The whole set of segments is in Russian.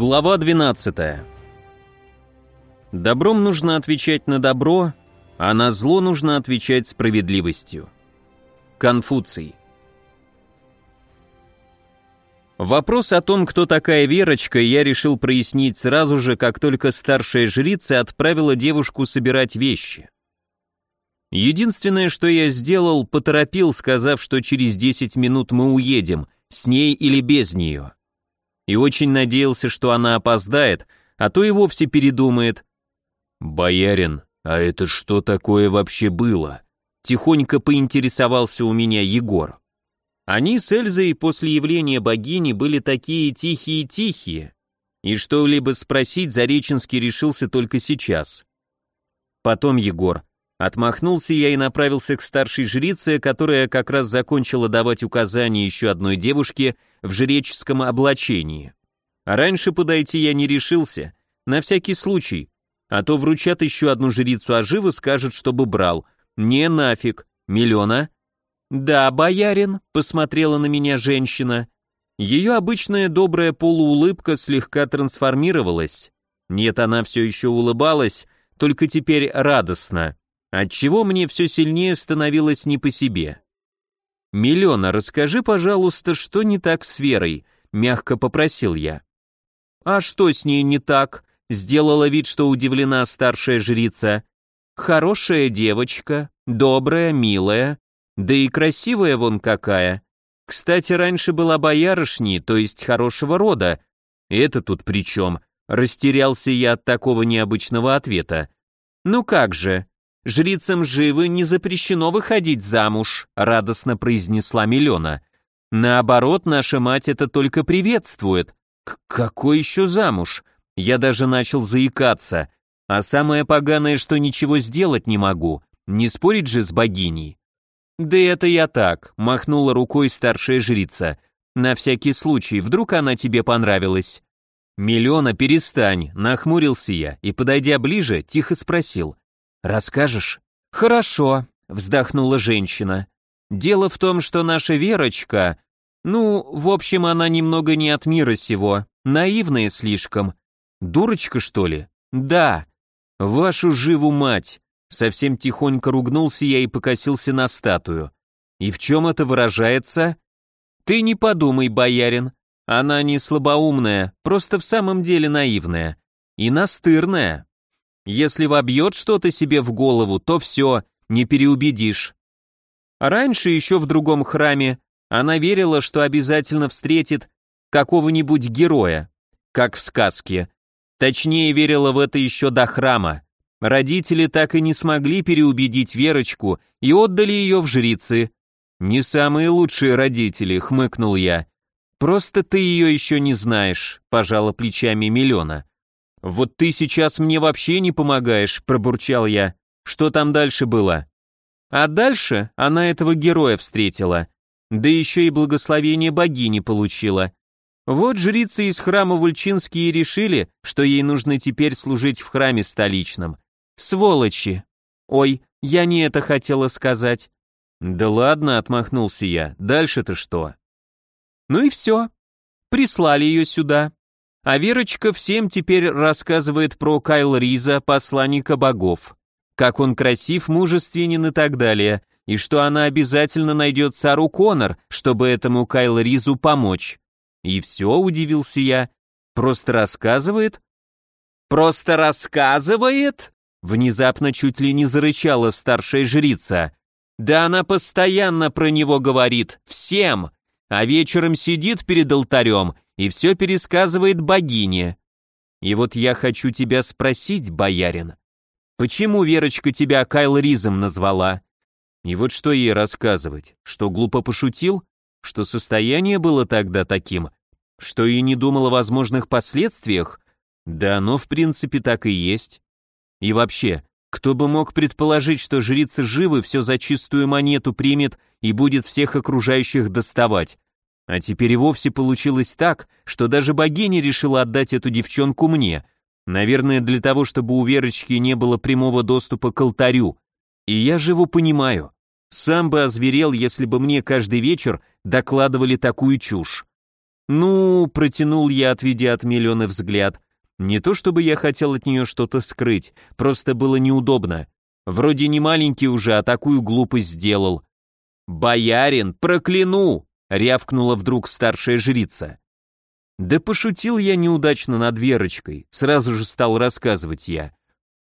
Глава 12. Добром нужно отвечать на добро, а на зло нужно отвечать справедливостью. Конфуций. Вопрос о том, кто такая Верочка, я решил прояснить сразу же, как только старшая жрица отправила девушку собирать вещи. Единственное, что я сделал, поторопил, сказав, что через 10 минут мы уедем, с ней или без нее и очень надеялся, что она опоздает, а то и вовсе передумает. «Боярин, а это что такое вообще было?» Тихонько поинтересовался у меня Егор. Они с Эльзой после явления богини были такие тихие-тихие, и что-либо спросить Зареченский решился только сейчас. Потом Егор. Отмахнулся я и направился к старшей жрице, которая как раз закончила давать указания еще одной девушке в жреческом облачении. А раньше подойти я не решился, на всякий случай, а то вручат еще одну жрицу, а живо скажет, чтобы брал. Не нафиг. Миллиона? Да, боярин, посмотрела на меня женщина. Ее обычная добрая полуулыбка слегка трансформировалась. Нет, она все еще улыбалась, только теперь радостно отчего мне все сильнее становилось не по себе. «Миллиона, расскажи, пожалуйста, что не так с Верой?» — мягко попросил я. «А что с ней не так?» — сделала вид, что удивлена старшая жрица. «Хорошая девочка, добрая, милая, да и красивая вон какая. Кстати, раньше была боярышней, то есть хорошего рода. Это тут при чем?» Растерялся я от такого необычного ответа. «Ну как же, «Жрицам живы не запрещено выходить замуж», — радостно произнесла Милена. «Наоборот, наша мать это только приветствует. К какой еще замуж?» Я даже начал заикаться. А самое поганое, что ничего сделать не могу. Не спорить же с богиней. «Да это я так», — махнула рукой старшая жрица. «На всякий случай, вдруг она тебе понравилась». «Миллиона, перестань», — нахмурился я и, подойдя ближе, тихо спросил. «Расскажешь?» «Хорошо», — вздохнула женщина. «Дело в том, что наша Верочка... Ну, в общем, она немного не от мира сего, наивная слишком. Дурочка, что ли? Да. Вашу живу мать!» Совсем тихонько ругнулся я и покосился на статую. «И в чем это выражается?» «Ты не подумай, боярин. Она не слабоумная, просто в самом деле наивная. И настырная. Если вобьет что-то себе в голову, то все, не переубедишь. раньше еще в другом храме она верила, что обязательно встретит какого-нибудь героя, как в сказке. Точнее, верила в это еще до храма. Родители так и не смогли переубедить Верочку и отдали ее в жрицы. «Не самые лучшие родители», — хмыкнул я. «Просто ты ее еще не знаешь», — пожала плечами Миллиона. «Вот ты сейчас мне вообще не помогаешь», — пробурчал я. «Что там дальше было?» А дальше она этого героя встретила, да еще и благословение богини получила. Вот жрицы из храма Вульчинские решили, что ей нужно теперь служить в храме столичном. Сволочи! Ой, я не это хотела сказать. Да ладно, отмахнулся я, дальше-то что? Ну и все. Прислали ее сюда, а Верочка всем теперь рассказывает про Кайл Риза, посланника богов. Как он красив, мужественен и так далее, и что она обязательно найдет Сару Коннор, чтобы этому Кайл Ризу помочь. И все, удивился я. Просто рассказывает? Просто рассказывает? Внезапно чуть ли не зарычала старшая жрица. Да она постоянно про него говорит, всем, а вечером сидит перед алтарем и все пересказывает богине. И вот я хочу тебя спросить, боярин, почему Верочка тебя Кайл Ризом назвала? И вот что ей рассказывать, что глупо пошутил, что состояние было тогда таким, что и не думал о возможных последствиях? Да оно в принципе так и есть. И вообще, кто бы мог предположить, что жрица живы все за чистую монету примет и будет всех окружающих доставать? А теперь и вовсе получилось так, что даже богиня решила отдать эту девчонку мне. Наверное, для того, чтобы у Верочки не было прямого доступа к алтарю. И я живу понимаю. Сам бы озверел, если бы мне каждый вечер докладывали такую чушь. «Ну», — протянул я, отведя от миллиона взгляд, не то чтобы я хотел от нее что-то скрыть, просто было неудобно. Вроде не маленький уже, а такую глупость сделал. «Боярин, прокляну!» — рявкнула вдруг старшая жрица. Да пошутил я неудачно над Верочкой, сразу же стал рассказывать я.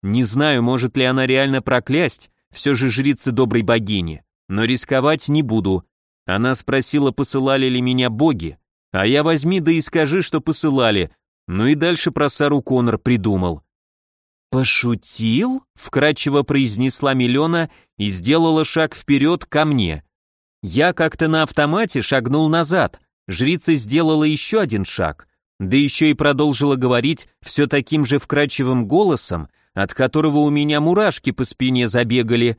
Не знаю, может ли она реально проклясть, все же жрица доброй богини, но рисковать не буду. Она спросила, посылали ли меня боги, а я возьми да и скажи, что посылали, ну и дальше про Сару Коннор придумал. «Пошутил?» — вкратчиво произнесла Милена и сделала шаг вперед ко мне. Я как-то на автомате шагнул назад, жрица сделала еще один шаг, да еще и продолжила говорить все таким же вкрадчивым голосом, от которого у меня мурашки по спине забегали.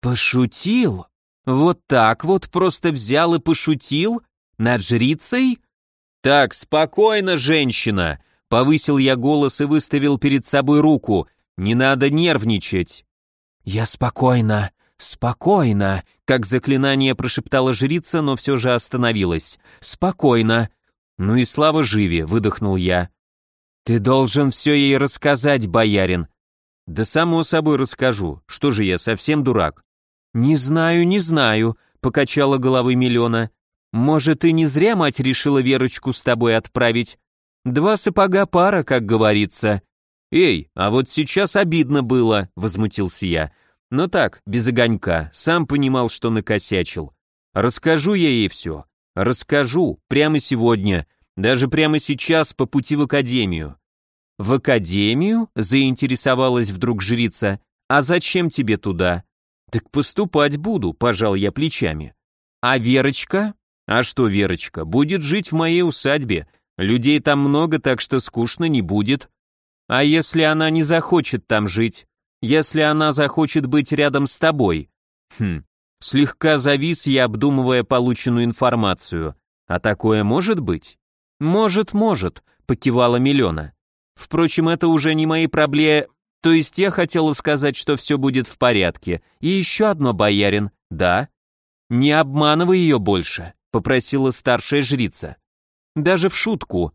«Пошутил? Вот так вот просто взял и пошутил? Над жрицей?» «Так, спокойно, женщина!» Повысил я голос и выставил перед собой руку. «Не надо нервничать!» «Я спокойно, спокойно!» Как заклинание прошептала жрица, но все же остановилась. «Спокойно!» «Ну и слава живе!» — выдохнул я. «Ты должен все ей рассказать, боярин!» «Да само собой расскажу. Что же я, совсем дурак?» «Не знаю, не знаю», — покачала головой Миллиона. Может, и не зря мать решила Верочку с тобой отправить. Два сапога пара, как говорится. Эй, а вот сейчас обидно было, возмутился я. Но так, без огонька, сам понимал, что накосячил. Расскажу я ей все. Расскажу, прямо сегодня, даже прямо сейчас по пути в академию. В академию? Заинтересовалась вдруг жрица. А зачем тебе туда? Так поступать буду, пожал я плечами. А Верочка? А что, Верочка, будет жить в моей усадьбе. Людей там много, так что скучно не будет. А если она не захочет там жить? Если она захочет быть рядом с тобой? Хм, слегка завис я, обдумывая полученную информацию. А такое может быть? Может, может, покивала Милена. Впрочем, это уже не мои проблемы. То есть я хотела сказать, что все будет в порядке. И еще одно, боярин. Да? Не обманывай ее больше попросила старшая жрица. Даже в шутку.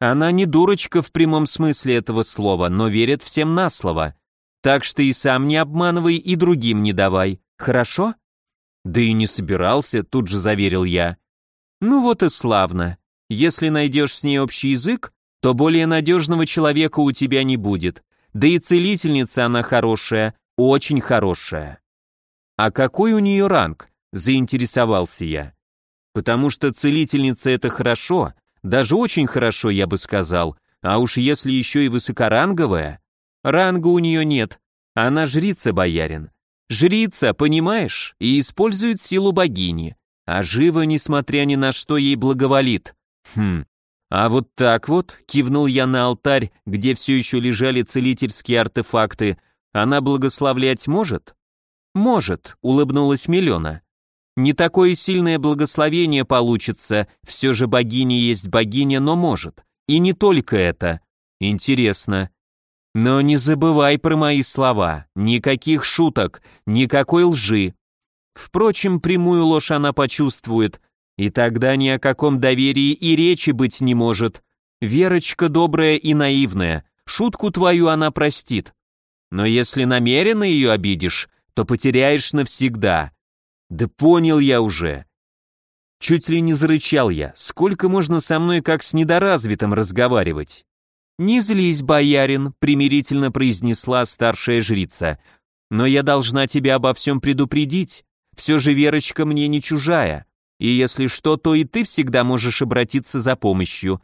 Она не дурочка в прямом смысле этого слова, но верит всем на слово. Так что и сам не обманывай, и другим не давай. Хорошо? Да и не собирался, тут же заверил я. Ну вот и славно. Если найдешь с ней общий язык, то более надежного человека у тебя не будет. Да и целительница она хорошая, очень хорошая. А какой у нее ранг? Заинтересовался я. Потому что целительница это хорошо, даже очень хорошо, я бы сказал, а уж если еще и высокоранговая, ранга у нее нет, она жрица, боярин. Жрица, понимаешь, и использует силу богини, а жива, несмотря ни на что, ей благоволит. Хм, а вот так вот, кивнул я на алтарь, где все еще лежали целительские артефакты, она благословлять может? Может, улыбнулась Милена. Не такое сильное благословение получится, все же богиня есть богиня, но может. И не только это. Интересно. Но не забывай про мои слова, никаких шуток, никакой лжи. Впрочем, прямую ложь она почувствует, и тогда ни о каком доверии и речи быть не может. Верочка добрая и наивная, шутку твою она простит. Но если намеренно ее обидишь, то потеряешь навсегда. Да понял я уже. Чуть ли не зарычал я. Сколько можно со мной как с недоразвитым разговаривать? Не злись, боярин, примирительно произнесла старшая жрица. Но я должна тебя обо всем предупредить. Все же Верочка мне не чужая. И если что, то и ты всегда можешь обратиться за помощью.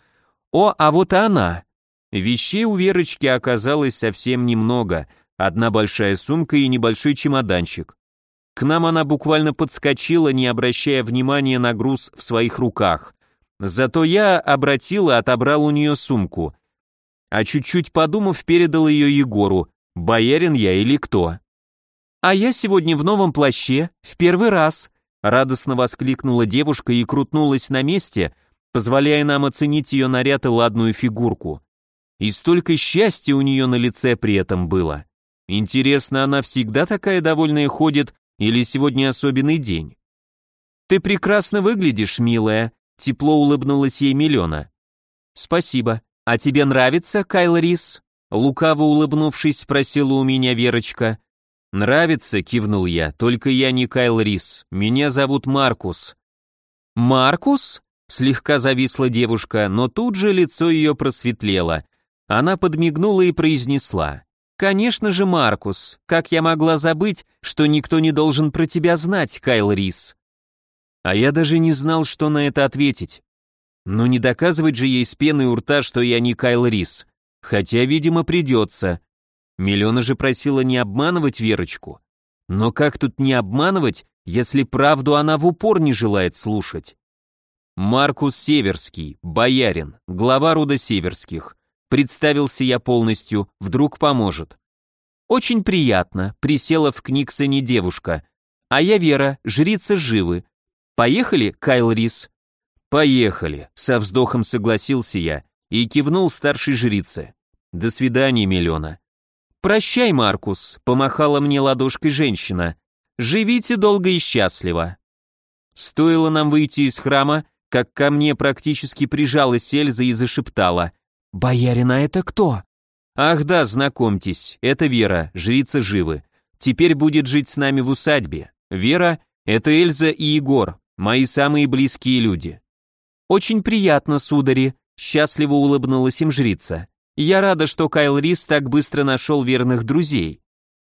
О, а вот она. Вещей у Верочки оказалось совсем немного. Одна большая сумка и небольшой чемоданчик. К нам она буквально подскочила, не обращая внимания на груз в своих руках. Зато я обратил и отобрал у нее сумку. А чуть-чуть подумав, передал ее Егору. Боярин я или кто? «А я сегодня в новом плаще, в первый раз», радостно воскликнула девушка и крутнулась на месте, позволяя нам оценить ее наряд и ладную фигурку. И столько счастья у нее на лице при этом было. Интересно, она всегда такая довольная ходит или сегодня особенный день? Ты прекрасно выглядишь, милая, тепло улыбнулась ей Милена. Спасибо. А тебе нравится, Кайл Рис? Лукаво улыбнувшись, спросила у меня Верочка. «Нравится», — кивнул я, — «только я не Кайл Рис, меня зовут Маркус». «Маркус?» — слегка зависла девушка, но тут же лицо ее просветлело. Она подмигнула и произнесла. «Конечно же, Маркус, как я могла забыть, что никто не должен про тебя знать, Кайл Рис?» А я даже не знал, что на это ответить. Но не доказывать же ей с пеной у рта, что я не Кайл Рис. Хотя, видимо, придется. Миллиона же просила не обманывать Верочку. Но как тут не обманывать, если правду она в упор не желает слушать? Маркус Северский, боярин, глава рода Северских. Представился я полностью, вдруг поможет. Очень приятно, присела в Книксоне девушка. А я Вера, жрица Живы. Поехали, Кайл Рис? Поехали, со вздохом согласился я и кивнул старшей жрице. До свидания, Миллиона. Прощай, Маркус, помахала мне ладошкой женщина. Живите долго и счастливо. Стоило нам выйти из храма, как ко мне практически прижалась Эльза и зашептала. «Боярина это кто?» «Ах да, знакомьтесь, это Вера, жрица Живы. Теперь будет жить с нами в усадьбе. Вера — это Эльза и Егор, мои самые близкие люди». «Очень приятно, судари», — счастливо улыбнулась им жрица. «Я рада, что Кайл Рис так быстро нашел верных друзей.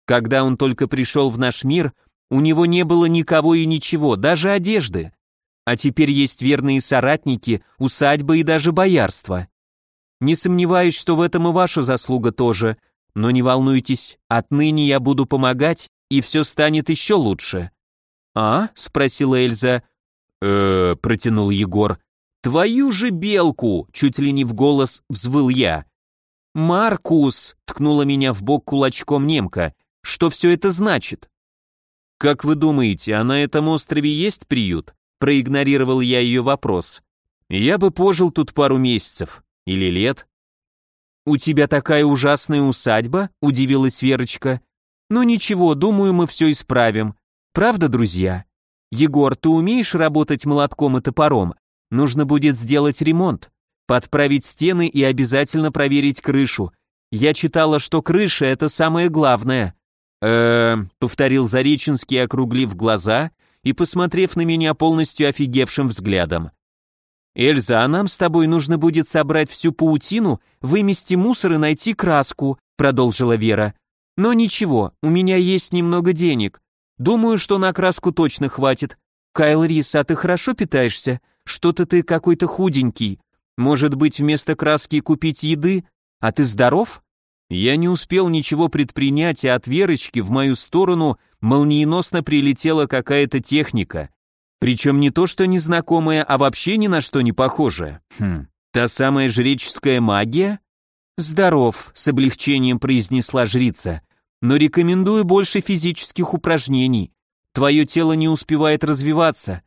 Когда он только пришел в наш мир, у него не было никого и ничего, даже одежды. А теперь есть верные соратники, усадьба и даже боярство. Не сомневаюсь, что в этом и ваша заслуга тоже, но не волнуйтесь, отныне я буду помогать, и все станет еще лучше». «А?» — спросила Эльза. «Э-э», протянул Егор. «Твою же белку!» — чуть ли не в голос взвыл я. «Маркус!» — ткнула меня в бок кулачком немка. «Что все это значит?» «Как вы думаете, а на этом острове есть приют?» Проигнорировал я ее вопрос. «Я бы пожил тут пару месяцев. Или лет». «У тебя такая ужасная усадьба?» — удивилась Верочка. «Ну ничего, думаю, мы все исправим. Правда, друзья? Егор, ты умеешь работать молотком и топором? Нужно будет сделать ремонт, подправить стены и обязательно проверить крышу. Я читала, что крыша — это самое главное. э повторил Зареченский, округлив глаза и посмотрев на меня полностью офигевшим взглядом. «Эльза, а нам с тобой нужно будет собрать всю паутину, вымести мусор и найти краску», продолжила Вера. «Но ничего, у меня есть немного денег. Думаю, что на краску точно хватит. Кайл Рис, а ты хорошо питаешься? Что-то ты какой-то худенький. Может быть, вместо краски купить еды? А ты здоров? Я не успел ничего предпринять, и от Верочки в мою сторону молниеносно прилетела какая-то техника. Причем не то, что незнакомая, а вообще ни на что не похожая. Хм, та самая жреческая магия? Здоров, с облегчением произнесла жрица. Но рекомендую больше физических упражнений. Твое тело не успевает развиваться.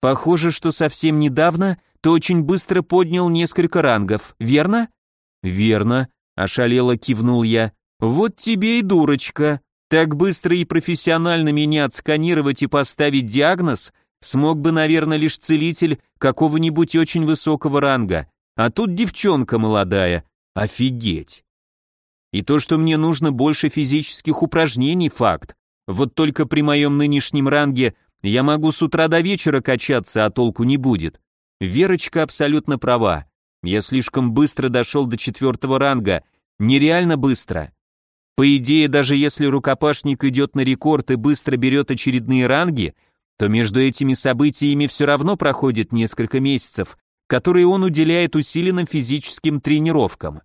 Похоже, что совсем недавно ты очень быстро поднял несколько рангов, верно? Верно, ошалело кивнул я. Вот тебе и дурочка. Так быстро и профессионально меня отсканировать и поставить диагноз смог бы, наверное, лишь целитель какого-нибудь очень высокого ранга. А тут девчонка молодая. Офигеть. И то, что мне нужно больше физических упражнений, факт. Вот только при моем нынешнем ранге я могу с утра до вечера качаться, а толку не будет. Верочка абсолютно права. Я слишком быстро дошел до четвертого ранга, нереально быстро. По идее, даже если рукопашник идет на рекорд и быстро берет очередные ранги, то между этими событиями все равно проходит несколько месяцев, которые он уделяет усиленным физическим тренировкам.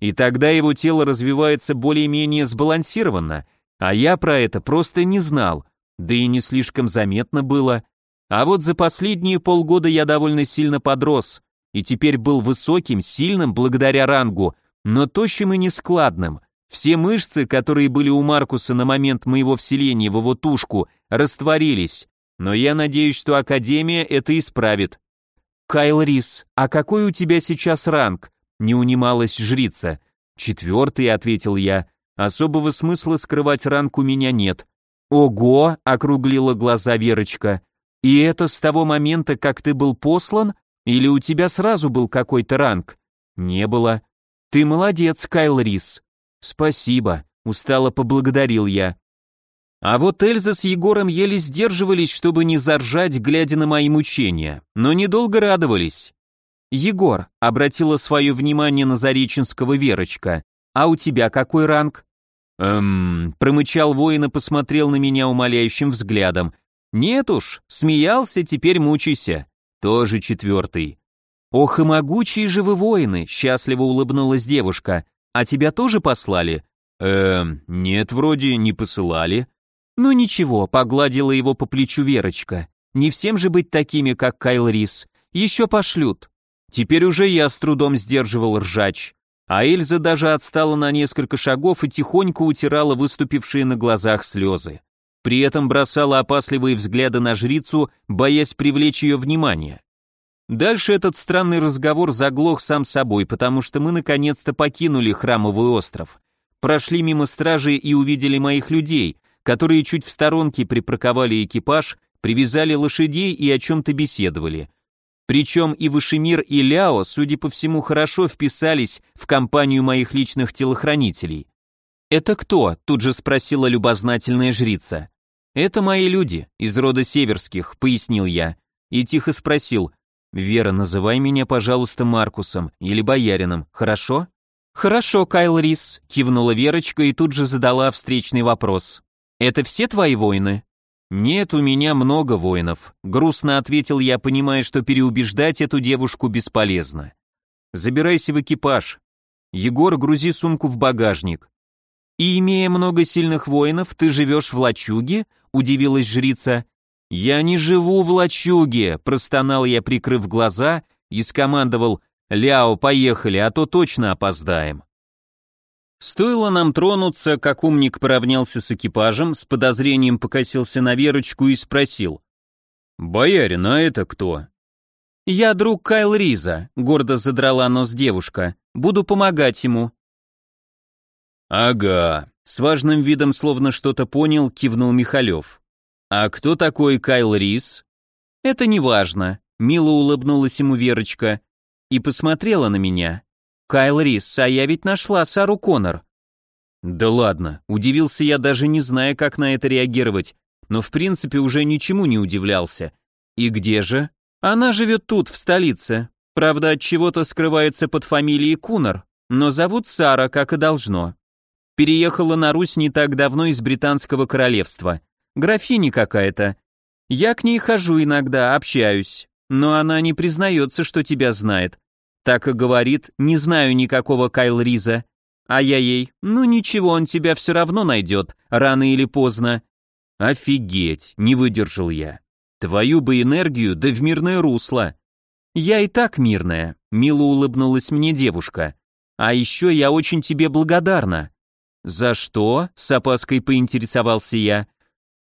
И тогда его тело развивается более-менее сбалансированно, а я про это просто не знал, да и не слишком заметно было. А вот за последние полгода я довольно сильно подрос, и теперь был высоким, сильным благодаря рангу, но тощим и нескладным. Все мышцы, которые были у Маркуса на момент моего вселения в его тушку, растворились, но я надеюсь, что Академия это исправит. «Кайл Рис, а какой у тебя сейчас ранг?» — не унималась жрица. «Четвертый», — ответил я. Особого смысла скрывать ранг у меня нет. Ого, округлила глаза Верочка. И это с того момента, как ты был послан? Или у тебя сразу был какой-то ранг? Не было. Ты молодец, Кайл Рис. Спасибо, устало поблагодарил я. А вот Эльза с Егором еле сдерживались, чтобы не заржать, глядя на мои мучения, но недолго радовались. «Егор», — обратила свое внимание на Зареченского Верочка, «а у тебя какой ранг?» «Эм...» — промычал воин и посмотрел на меня умоляющим взглядом. «Нет уж, смеялся, теперь мучайся. Тоже четвертый». «Ох и могучие же вы воины!» — счастливо улыбнулась девушка. «А тебя тоже послали?» «Эм, нет, вроде не посылали». «Ну ничего», — погладила его по плечу Верочка. «Не всем же быть такими, как Кайл Рис. Еще пошлют». Теперь уже я с трудом сдерживал ржач, а Эльза даже отстала на несколько шагов и тихонько утирала выступившие на глазах слезы. При этом бросала опасливые взгляды на жрицу, боясь привлечь ее внимание. Дальше этот странный разговор заглох сам собой, потому что мы наконец-то покинули храмовый остров. Прошли мимо стражи и увидели моих людей, которые чуть в сторонке припарковали экипаж, привязали лошадей и о чем-то беседовали. Причем и Вышемир, и Ляо, судя по всему, хорошо вписались в компанию моих личных телохранителей. «Это кто?» – тут же спросила любознательная жрица. «Это мои люди, из рода северских», – пояснил я. И тихо спросил, «Вера, называй меня, пожалуйста, Маркусом или боярином, хорошо?» «Хорошо, Кайл Рис», – кивнула Верочка и тут же задала встречный вопрос. «Это все твои воины?» «Нет, у меня много воинов», — грустно ответил я, понимая, что переубеждать эту девушку бесполезно. «Забирайся в экипаж. Егор, грузи сумку в багажник». «И имея много сильных воинов, ты живешь в лачуге?» — удивилась жрица. «Я не живу в лачуге», — простонал я, прикрыв глаза, и скомандовал «Ляо, поехали, а то точно опоздаем». Стоило нам тронуться, как умник поравнялся с экипажем, с подозрением покосился на Верочку и спросил. «Боярин, а это кто?» «Я друг Кайл Риза», — гордо задрала нос девушка. «Буду помогать ему». «Ага», — с важным видом словно что-то понял, кивнул Михалев. «А кто такой Кайл Риз?» «Это не важно», — мило улыбнулась ему Верочка и посмотрела на меня. Кайл Рис, а я ведь нашла Сару Коннор. Да ладно, удивился я даже не зная, как на это реагировать, но в принципе уже ничему не удивлялся. И где же? Она живет тут, в столице. Правда, от чего-то скрывается под фамилией Куннор, но зовут Сара, как и должно. Переехала на Русь не так давно из британского королевства. Графиня какая-то. Я к ней хожу иногда, общаюсь, но она не признается, что тебя знает. Так и говорит, не знаю никакого Кайл Риза. А я ей, ну ничего, он тебя все равно найдет, рано или поздно. Офигеть, не выдержал я. Твою бы энергию, да в мирное русло. Я и так мирная, мило улыбнулась мне девушка. А еще я очень тебе благодарна. За что? С опаской поинтересовался я.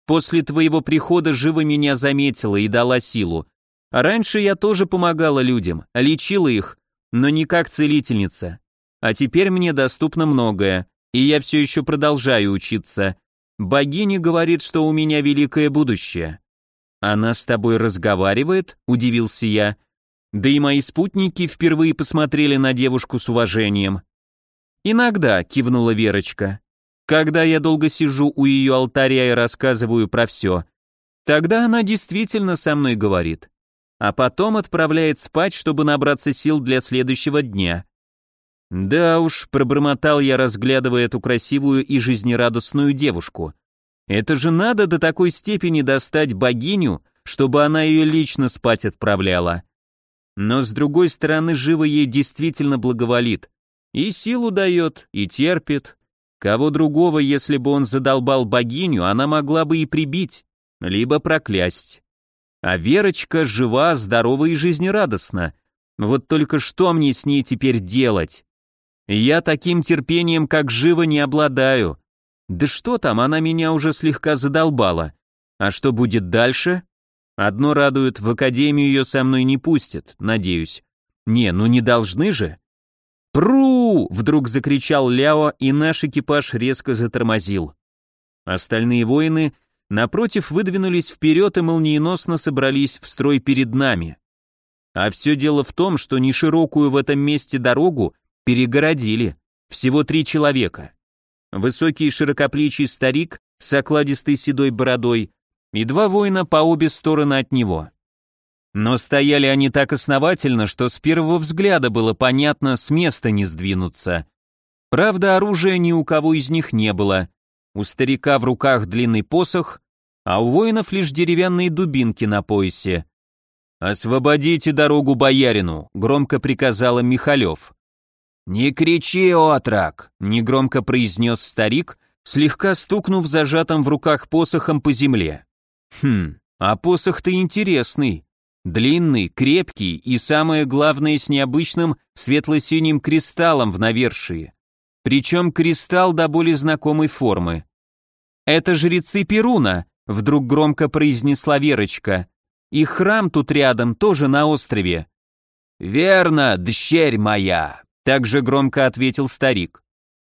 После твоего прихода живо меня заметила и дала силу. Раньше я тоже помогала людям, лечила их, но не как целительница. А теперь мне доступно многое, и я все еще продолжаю учиться. Богиня говорит, что у меня великое будущее. Она с тобой разговаривает? Удивился я. Да и мои спутники впервые посмотрели на девушку с уважением. Иногда, кивнула Верочка. Когда я долго сижу у ее алтаря и рассказываю про все, тогда она действительно со мной говорит а потом отправляет спать, чтобы набраться сил для следующего дня. Да уж, пробормотал я, разглядывая эту красивую и жизнерадостную девушку. Это же надо до такой степени достать богиню, чтобы она ее лично спать отправляла. Но с другой стороны, живо ей действительно благоволит. И силу дает, и терпит. Кого другого, если бы он задолбал богиню, она могла бы и прибить, либо проклясть. А Верочка жива, здорова и жизнерадостна. Вот только что мне с ней теперь делать? Я таким терпением, как живо, не обладаю. Да что там, она меня уже слегка задолбала. А что будет дальше? Одно радует, в академию ее со мной не пустят, надеюсь. Не, ну не должны же. «Пру!» — вдруг закричал Ляо, и наш экипаж резко затормозил. Остальные воины напротив, выдвинулись вперед и молниеносно собрались в строй перед нами. А все дело в том, что неширокую в этом месте дорогу перегородили. Всего три человека. Высокий широкоплечий старик с окладистой седой бородой и два воина по обе стороны от него. Но стояли они так основательно, что с первого взгляда было понятно, с места не сдвинуться. Правда, оружия ни у кого из них не было. У старика в руках длинный посох, а у воинов лишь деревянные дубинки на поясе. «Освободите дорогу боярину», — громко приказал им Михалев. «Не кричи, отрак!» — негромко произнес старик, слегка стукнув зажатым в руках посохом по земле. «Хм, а посох-то интересный. Длинный, крепкий и, самое главное, с необычным светло-синим кристаллом в навершии. Причем кристалл до боли знакомой формы. «Это жрецы Перуна», — вдруг громко произнесла Верочка. «И храм тут рядом, тоже на острове». «Верно, дщерь моя», — также громко ответил старик.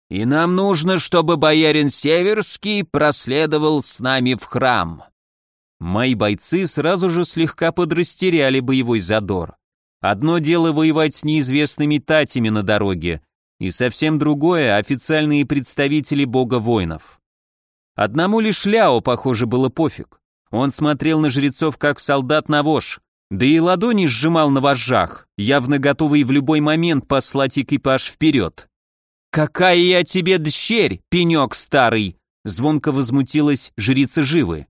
«И нам нужно, чтобы боярин Северский проследовал с нами в храм». Мои бойцы сразу же слегка подрастеряли боевой задор. Одно дело воевать с неизвестными татями на дороге, и совсем другое — официальные представители бога воинов. Одному лишь Ляо, похоже, было пофиг. Он смотрел на жрецов как солдат на вож, да и ладони сжимал на вожжах, явно готовый в любой момент послать экипаж вперед. «Какая я тебе дщерь, пенек старый!» Звонко возмутилась жрица Живы.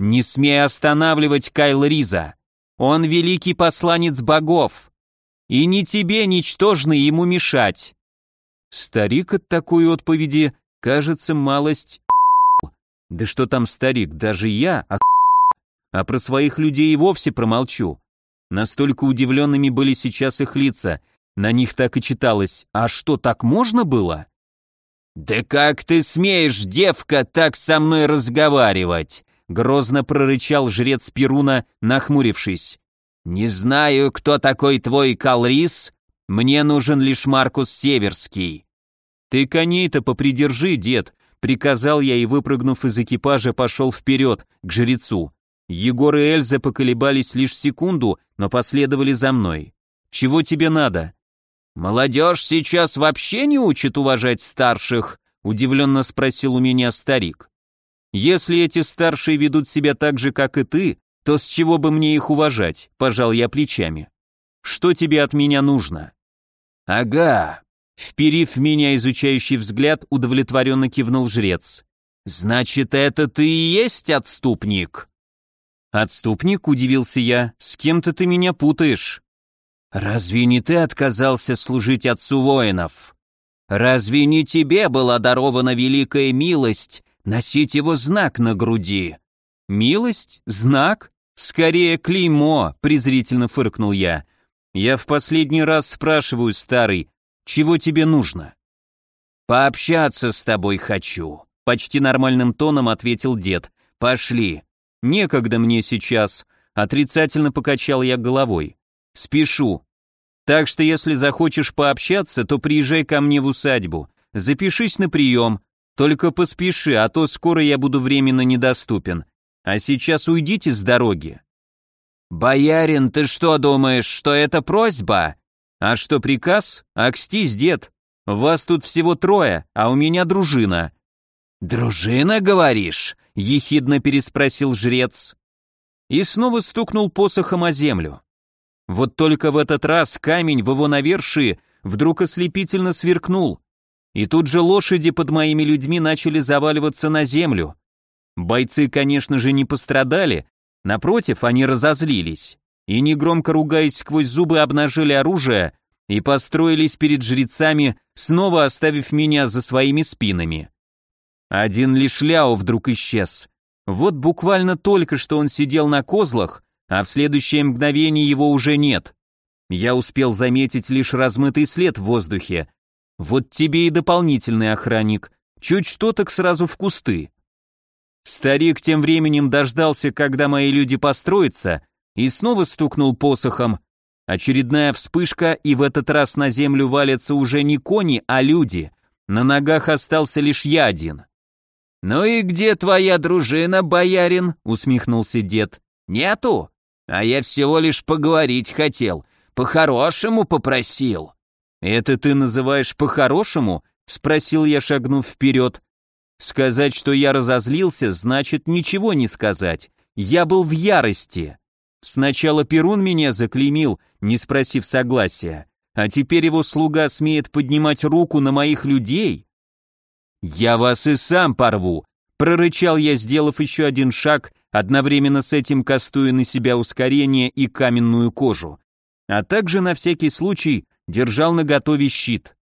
Не смей останавливать Кайл Риза. Он великий посланец богов. И не тебе, ничтожный, ему мешать. Старик от такой отповеди, кажется, малость Да что там старик, даже я, а про своих людей и вовсе промолчу. Настолько удивленными были сейчас их лица, на них так и читалось «А что, так можно было?» «Да как ты смеешь, девка, так со мной разговаривать?» грозно прорычал жрец Перуна, нахмурившись. «Не знаю, кто такой твой Калрис, мне нужен лишь Маркус Северский». «Ты коней-то попридержи, дед», — приказал я и, выпрыгнув из экипажа, пошел вперед, к жрецу. Егор и Эльза поколебались лишь секунду, но последовали за мной. «Чего тебе надо?» «Молодежь сейчас вообще не учит уважать старших?» — удивленно спросил у меня старик. Если эти старшие ведут себя так же, как и ты, то с чего бы мне их уважать? Пожал я плечами. Что тебе от меня нужно? Ага. Вперив меня изучающий взгляд, удовлетворенно кивнул жрец. Значит, это ты и есть отступник? Отступник, удивился я. С кем-то ты меня путаешь. Разве не ты отказался служить отцу воинов? Разве не тебе была дарована великая милость Носить его знак на груди. Милость? Знак? Скорее клеймо, презрительно фыркнул я. Я в последний раз спрашиваю, старый, чего тебе нужно? Пообщаться с тобой хочу, почти нормальным тоном ответил дед. Пошли. Некогда мне сейчас, отрицательно покачал я головой. Спешу. Так что если захочешь пообщаться, то приезжай ко мне в усадьбу. Запишись на прием, только поспеши, а то скоро я буду временно недоступен. А сейчас уйдите с дороги». «Боярин, ты что думаешь, что это просьба?» «А что, приказ? Акстись, дед. Вас тут всего трое, а у меня дружина». «Дружина, говоришь?» — ехидно переспросил жрец. И снова стукнул посохом о землю. Вот только в этот раз камень в его навершии вдруг ослепительно сверкнул, и тут же лошади под моими людьми начали заваливаться на землю. Бойцы, конечно же, не пострадали, напротив, они разозлились. И негромко ругаясь сквозь зубы обнажили оружие и построились перед жрецами, снова оставив меня за своими спинами. Один лишь Ляо вдруг исчез. Вот буквально только что он сидел на козлах, а в следующее мгновение его уже нет. Я успел заметить лишь размытый след в воздухе, вот тебе и дополнительный охранник. Чуть что, так сразу в кусты. Старик тем временем дождался, когда мои люди построятся, и снова стукнул посохом. Очередная вспышка, и в этот раз на землю валятся уже не кони, а люди. На ногах остался лишь я один. «Ну и где твоя дружина, боярин?» — усмехнулся дед. «Нету? А я всего лишь поговорить хотел, по-хорошему попросил». «Это ты называешь по-хорошему?» — спросил я, шагнув вперед. «Сказать, что я разозлился, значит ничего не сказать. Я был в ярости. Сначала Перун меня заклеймил, не спросив согласия, а теперь его слуга смеет поднимать руку на моих людей. «Я вас и сам порву!» — прорычал я, сделав еще один шаг, одновременно с этим кастуя на себя ускорение и каменную кожу, а также на всякий случай держал наготове щит.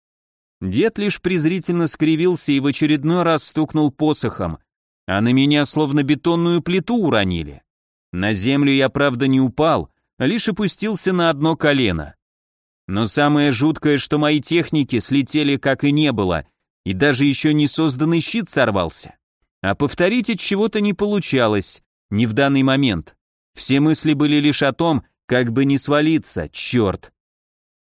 Дед лишь презрительно скривился и в очередной раз стукнул посохом, а на меня словно бетонную плиту уронили. На землю я, правда, не упал, лишь опустился на одно колено. Но самое жуткое, что мои техники слетели как и не было, и даже еще не созданный щит сорвался. А повторить от чего-то не получалось, не в данный момент. Все мысли были лишь о том, как бы не свалиться, черт.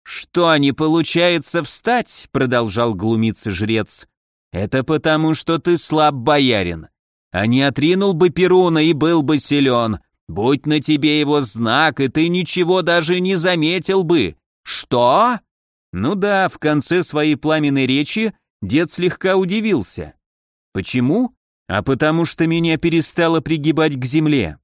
«Что, не получается встать?» — продолжал глумиться жрец. «Это потому, что ты слаб, боярин. А не отринул бы Перуна и был бы силен. Будь на тебе его знак, и ты ничего даже не заметил бы. Что? Ну да, в конце своей пламенной речи дед слегка удивился. Почему? А потому что меня перестало пригибать к земле.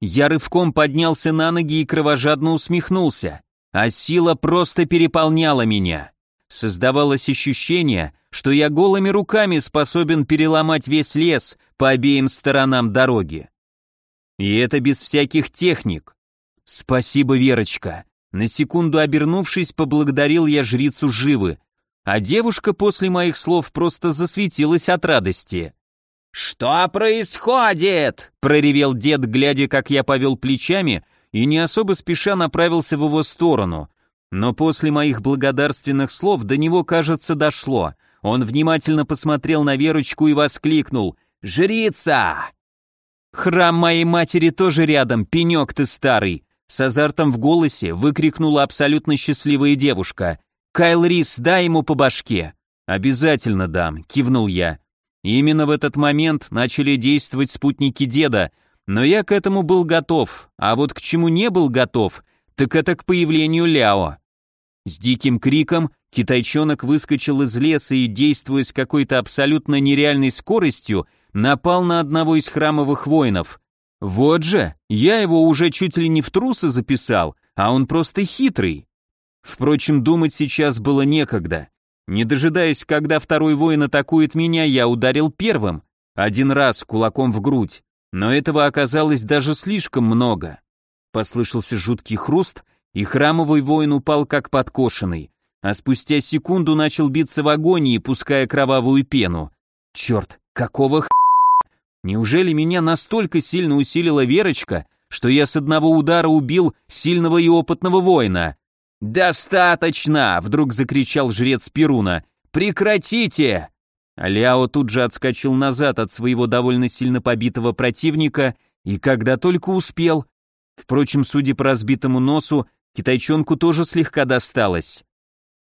Я рывком поднялся на ноги и кровожадно усмехнулся, а сила просто переполняла меня. Создавалось ощущение, что я голыми руками способен переломать весь лес по обеим сторонам дороги. И это без всяких техник. Спасибо, Верочка. На секунду обернувшись, поблагодарил я жрицу Живы, а девушка после моих слов просто засветилась от радости. «Что происходит?» — проревел дед, глядя, как я повел плечами, и не особо спеша направился в его сторону. Но после моих благодарственных слов до него, кажется, дошло. Он внимательно посмотрел на Верочку и воскликнул «Жрица!» «Храм моей матери тоже рядом, пенек ты старый!» С азартом в голосе выкрикнула абсолютно счастливая девушка. «Кайл Рис, дай ему по башке!» «Обязательно дам», — кивнул я. Именно в этот момент начали действовать спутники деда, но я к этому был готов, а вот к чему не был готов, так это к появлению Ляо. С диким криком китайчонок выскочил из леса и, действуя с какой-то абсолютно нереальной скоростью, напал на одного из храмовых воинов. Вот же, я его уже чуть ли не в трусы записал, а он просто хитрый. Впрочем, думать сейчас было некогда. Не дожидаясь, когда второй воин атакует меня, я ударил первым, один раз кулаком в грудь, но этого оказалось даже слишком много. Послышался жуткий хруст, и храмовый воин упал как подкошенный, а спустя секунду начал биться в агонии, пуская кровавую пену. Черт, какого х... Неужели меня настолько сильно усилила Верочка, что я с одного удара убил сильного и опытного воина? «Достаточно!» — вдруг закричал жрец Перуна. «Прекратите!» Ляо тут же отскочил назад от своего довольно сильно побитого противника и когда только успел. Впрочем, судя по разбитому носу, китайчонку тоже слегка досталось.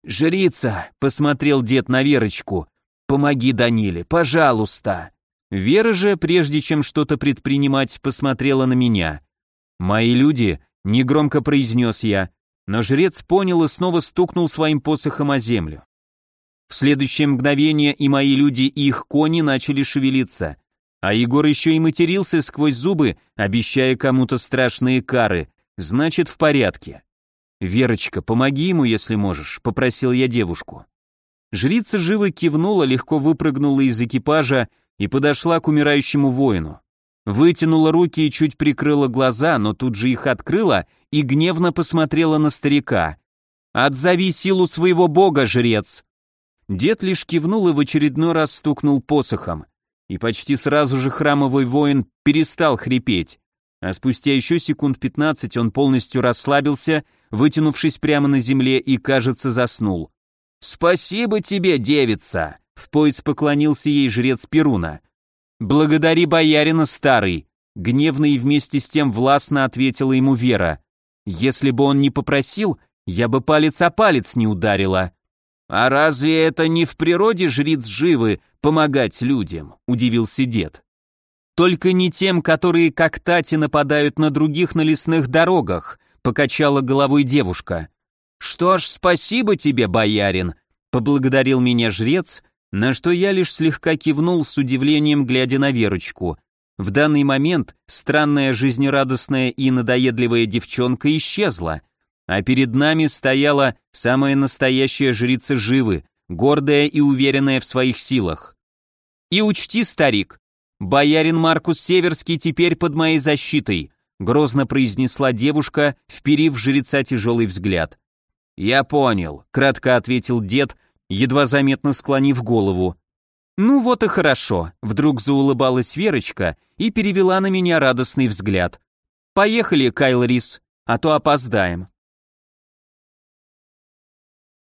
«Жрица!» — посмотрел дед на Верочку. «Помоги Даниле, пожалуйста!» Вера же, прежде чем что-то предпринимать, посмотрела на меня. «Мои люди», — негромко произнес я, но жрец понял и снова стукнул своим посохом о землю. В следующее мгновение и мои люди, и их кони начали шевелиться, а Егор еще и матерился сквозь зубы, обещая кому-то страшные кары, значит, в порядке. «Верочка, помоги ему, если можешь», — попросил я девушку. Жрица живо кивнула, легко выпрыгнула из экипажа и подошла к умирающему воину. Вытянула руки и чуть прикрыла глаза, но тут же их открыла и гневно посмотрела на старика. «Отзови силу своего бога, жрец!» Дед лишь кивнул и в очередной раз стукнул посохом. И почти сразу же храмовый воин перестал хрипеть. А спустя еще секунд пятнадцать он полностью расслабился, вытянувшись прямо на земле и, кажется, заснул. «Спасибо тебе, девица!» В пояс поклонился ей жрец Перуна. «Благодари боярина, старый!» Гневно и вместе с тем властно ответила ему Вера. «Если бы он не попросил, я бы палец о палец не ударила». «А разве это не в природе жриц живы помогать людям?» – удивился дед. Только не тем, которые как тати нападают на других на лесных дорогах, покачала головой девушка. Что ж, спасибо тебе, боярин, поблагодарил меня жрец, на что я лишь слегка кивнул с удивлением, глядя на Верочку. В данный момент странная жизнерадостная и надоедливая девчонка исчезла, а перед нами стояла самая настоящая жрица Живы, гордая и уверенная в своих силах. И учти, старик, боярин Маркус Северский теперь под моей защитой, грозно произнесла девушка, вперив жреца тяжелый взгляд. Я понял, кратко ответил дед, едва заметно склонив голову. Ну вот и хорошо, вдруг заулыбалась Верочка и перевела на меня радостный взгляд. Поехали, Кайл Рис, а то опоздаем.